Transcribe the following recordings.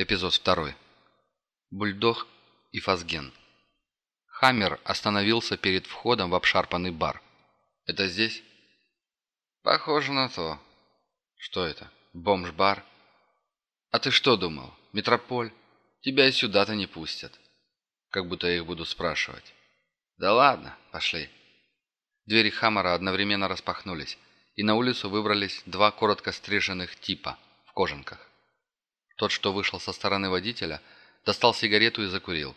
Эпизод 2. Бульдог и Фазген. Хаммер остановился перед входом в обшарпанный бар. «Это здесь?» «Похоже на то». «Что это? Бомж-бар?» «А ты что думал? Метрополь? Тебя и сюда-то не пустят». Как будто я их буду спрашивать. «Да ладно, пошли». Двери Хаммера одновременно распахнулись, и на улицу выбрались два коротко стриженных типа в кожанках. Тот, что вышел со стороны водителя, достал сигарету и закурил.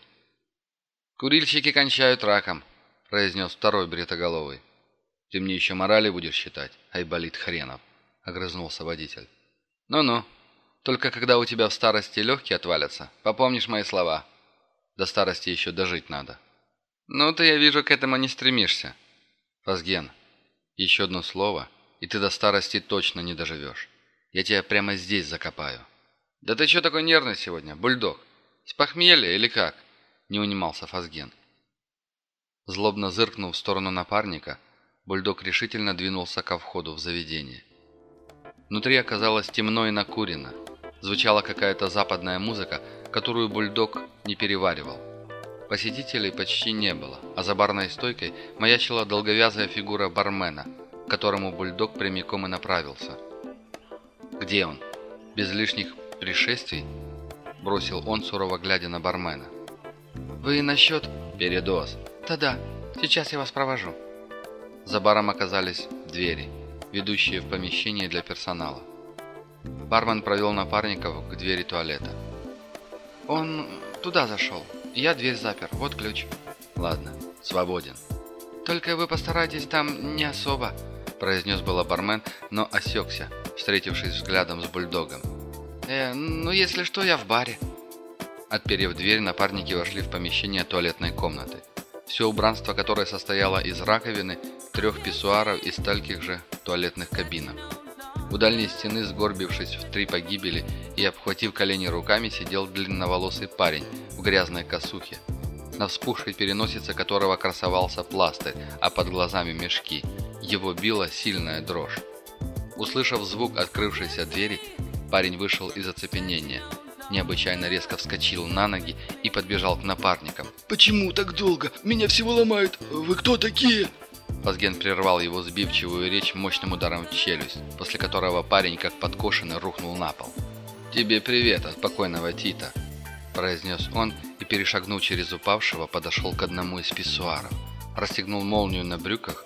«Курильщики кончают раком», — произнес второй бретоголовый. «Ты мне еще морали будешь считать, айболит хренов», — огрызнулся водитель. «Ну-ну, только когда у тебя в старости легкие отвалятся, попомнишь мои слова. До старости еще дожить надо». «Ну, ты, я вижу, к этому не стремишься». «Фазген, еще одно слово, и ты до старости точно не доживешь. Я тебя прямо здесь закопаю». «Да ты что такой нервный сегодня, бульдог? С похмелья или как?» – не унимался Фазген. Злобно зыркнув в сторону напарника, бульдог решительно двинулся ко входу в заведение. Внутри оказалось темно и накурено. Звучала какая-то западная музыка, которую бульдог не переваривал. Посетителей почти не было, а за барной стойкой маячила долговязая фигура бармена, к которому бульдог прямиком и направился. «Где он?» Без лишних пришествий?» – бросил он, сурово глядя на бармена. «Вы насчет...» «Передоз». «Да-да, сейчас я вас провожу». За баром оказались двери, ведущие в помещение для персонала. Бармен провел напарников к двери туалета. «Он туда зашел. Я дверь запер. Вот ключ». «Ладно, свободен». «Только вы постарайтесь там не особо», – произнес было бармен, но осекся, встретившись взглядом с бульдогом. «Э, ну если что, я в баре». Отперев дверь, напарники вошли в помещение туалетной комнаты. Все убранство, которое состояло из раковины, трех писсуаров и стольких же туалетных кабинок. У дальней стены, сгорбившись в три погибели и обхватив колени руками, сидел длинноволосый парень в грязной косухе, на вспухшей переносице которого красовался пластырь, а под глазами мешки. Его била сильная дрожь. Услышав звук открывшейся двери, Парень вышел из оцепенения. Необычайно резко вскочил на ноги и подбежал к напарникам. «Почему так долго? Меня всего ломают. Вы кто такие?» Фазген прервал его сбивчивую речь мощным ударом в челюсть, после которого парень, как подкошенный, рухнул на пол. «Тебе привет от покойного Тита», – произнес он и, перешагнув через упавшего, подошел к одному из писсуаров, расстегнул молнию на брюках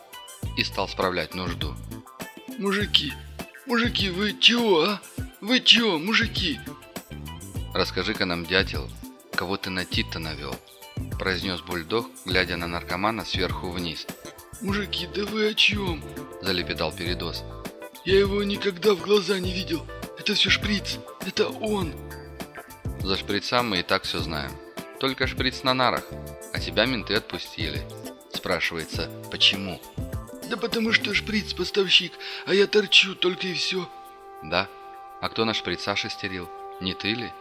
и стал справлять нужду. «Мужики, мужики, вы чего, а? Вы чё, мужики?» «Расскажи-ка нам, дятел, кого ты на Тита навел?» произнес бульдог, глядя на наркомана сверху вниз. «Мужики, да вы о чем?» залепетал Передос. «Я его никогда в глаза не видел. Это все шприц. Это он!» «За шприцам мы и так все знаем. Только шприц на нарах, а тебя менты отпустили». Спрашивается, почему? «Да потому что шприц поставщик, а я торчу только и все». «Да? А кто наш шприца шестерил? Не ты ли?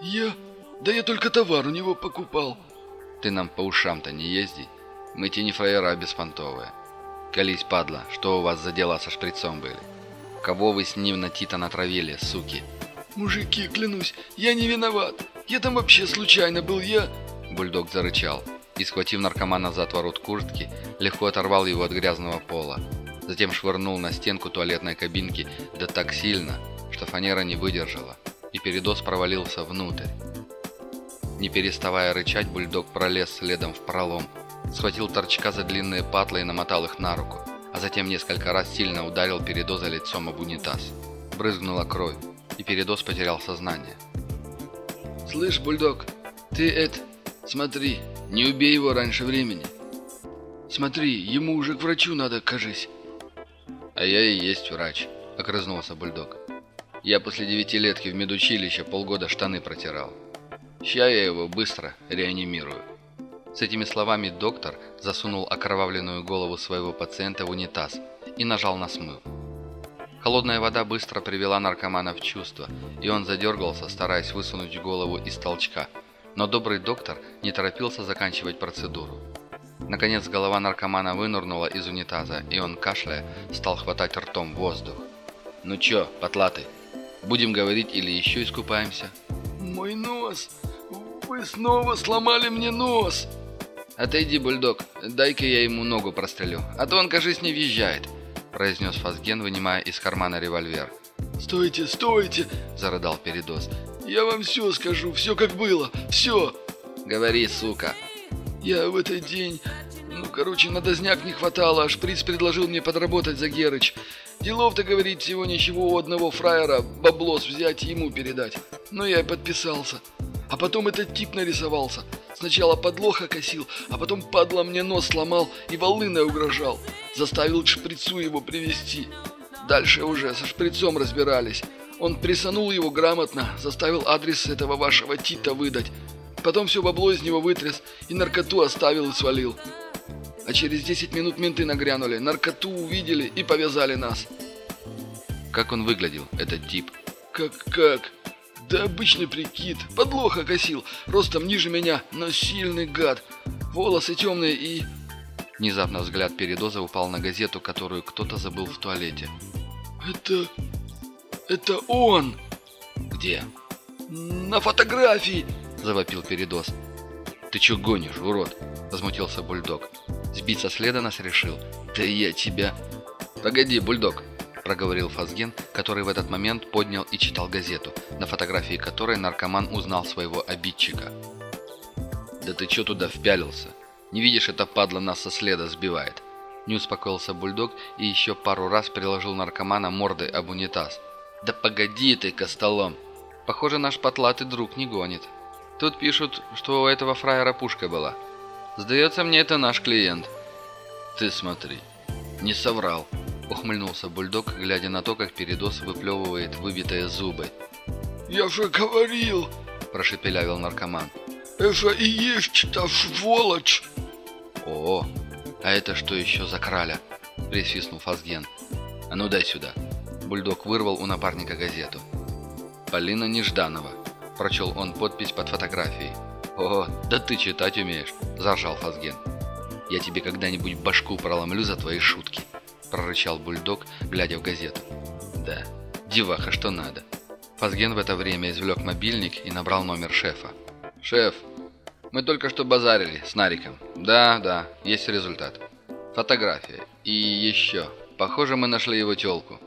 Я? Да я только товар у него покупал. Ты нам по ушам-то не езди. Мы те не фраера беспонтовые. Колись, падла, что у вас за дела со шприцом были? Кого вы с ним на Тита натравили, суки? Мужики, клянусь, я не виноват. Я там вообще случайно был, я... Бульдог зарычал и, схватив наркомана за отворот куртки, легко оторвал его от грязного пола. Затем швырнул на стенку туалетной кабинки, да так сильно, что фанера не выдержала, и передоз провалился внутрь. Не переставая рычать, бульдог пролез следом в пролом, схватил торчка за длинные патлы и намотал их на руку, а затем несколько раз сильно ударил передоза лицом об унитаз. Брызгнула кровь, и передоз потерял сознание. «Слышь, бульдог, ты это... Смотри, не убей его раньше времени. Смотри, ему уже к врачу надо, кажись». «А я и есть врач», — огрызнулся бульдог. Я после девятилетки в медучилище полгода штаны протирал. Ща я его быстро реанимирую. С этими словами доктор засунул окровавленную голову своего пациента в унитаз и нажал на смыв. Холодная вода быстро привела наркомана в чувство, и он задергался, стараясь высунуть голову из толчка. Но добрый доктор не торопился заканчивать процедуру. Наконец голова наркомана вынырнула из унитаза, и он, кашляя, стал хватать ртом воздух. «Ну чё, потлатый, Будем говорить или еще искупаемся?» Мой нос! Вы снова сломали мне нос!» «Отойди, бульдог, дай-ка я ему ногу прострелю, а то он, кажись, не въезжает», произнес Фазген, вынимая из кармана револьвер. «Стойте, стойте!» – зарыдал Передос. «Я вам все скажу, все как было, все!» «Говори, сука!» «Я в этот день ну, короче, на дозняк не хватало, а шприц предложил мне подработать за Герыч. Делов-то, говорит, всего ничего у одного фраера баблос взять и ему передать. Но я и подписался. А потом этот тип нарисовался. Сначала подлоха косил, а потом падла мне нос сломал и волыной угрожал. Заставил к шприцу его привести. Дальше уже со шприцом разбирались. Он присанул его грамотно, заставил адрес этого вашего Тита выдать. Потом все бабло из него вытряс и наркоту оставил и свалил. А через 10 минут менты нагрянули, наркоту увидели и повязали нас. Как он выглядел, этот тип? Как-как? Да обычный прикид. Подлоха косил. Ростом ниже меня, но сильный гад. Волосы темные и... Внезапно взгляд Передоза упал на газету, которую кто-то забыл в туалете. Это... это он! Где? На фотографии! Завопил Передоз. Ты чё гонишь, урод? Возмутился Бульдог. Сбить со следа нас решил. Да я тебя... Погоди, бульдог, проговорил Фазген, который в этот момент поднял и читал газету, на фотографии которой наркоман узнал своего обидчика. «Да ты чё туда впялился? Не видишь, это падла нас со следа сбивает». Не успокоился бульдог и еще пару раз приложил наркомана мордой об унитаз. «Да погоди ты, костолом! Похоже, наш потлатый друг не гонит. Тут пишут, что у этого фраера пушка была. Сдается мне, это наш клиент». «Ты смотри, не соврал», — ухмыльнулся бульдог, глядя на то, как передос выплевывает выбитые зубы. «Я же говорил», — прошепелявил наркоман. «Это и есть та сволочь!» «О, а это что еще за краля?» — присвистнул Фазген. «А ну дай сюда». Бульдог вырвал у напарника газету. «Полина Нежданова», — прочел он подпись под фотографией. «О, да ты читать умеешь!» – заржал Фазген. «Я тебе когда-нибудь башку проломлю за твои шутки!» – прорычал бульдог, глядя в газету. «Да, деваха, что надо!» Фазген в это время извлек мобильник и набрал номер шефа. «Шеф, мы только что базарили с Нариком. Да, да, есть результат. Фотография. И еще. Похоже, мы нашли его телку.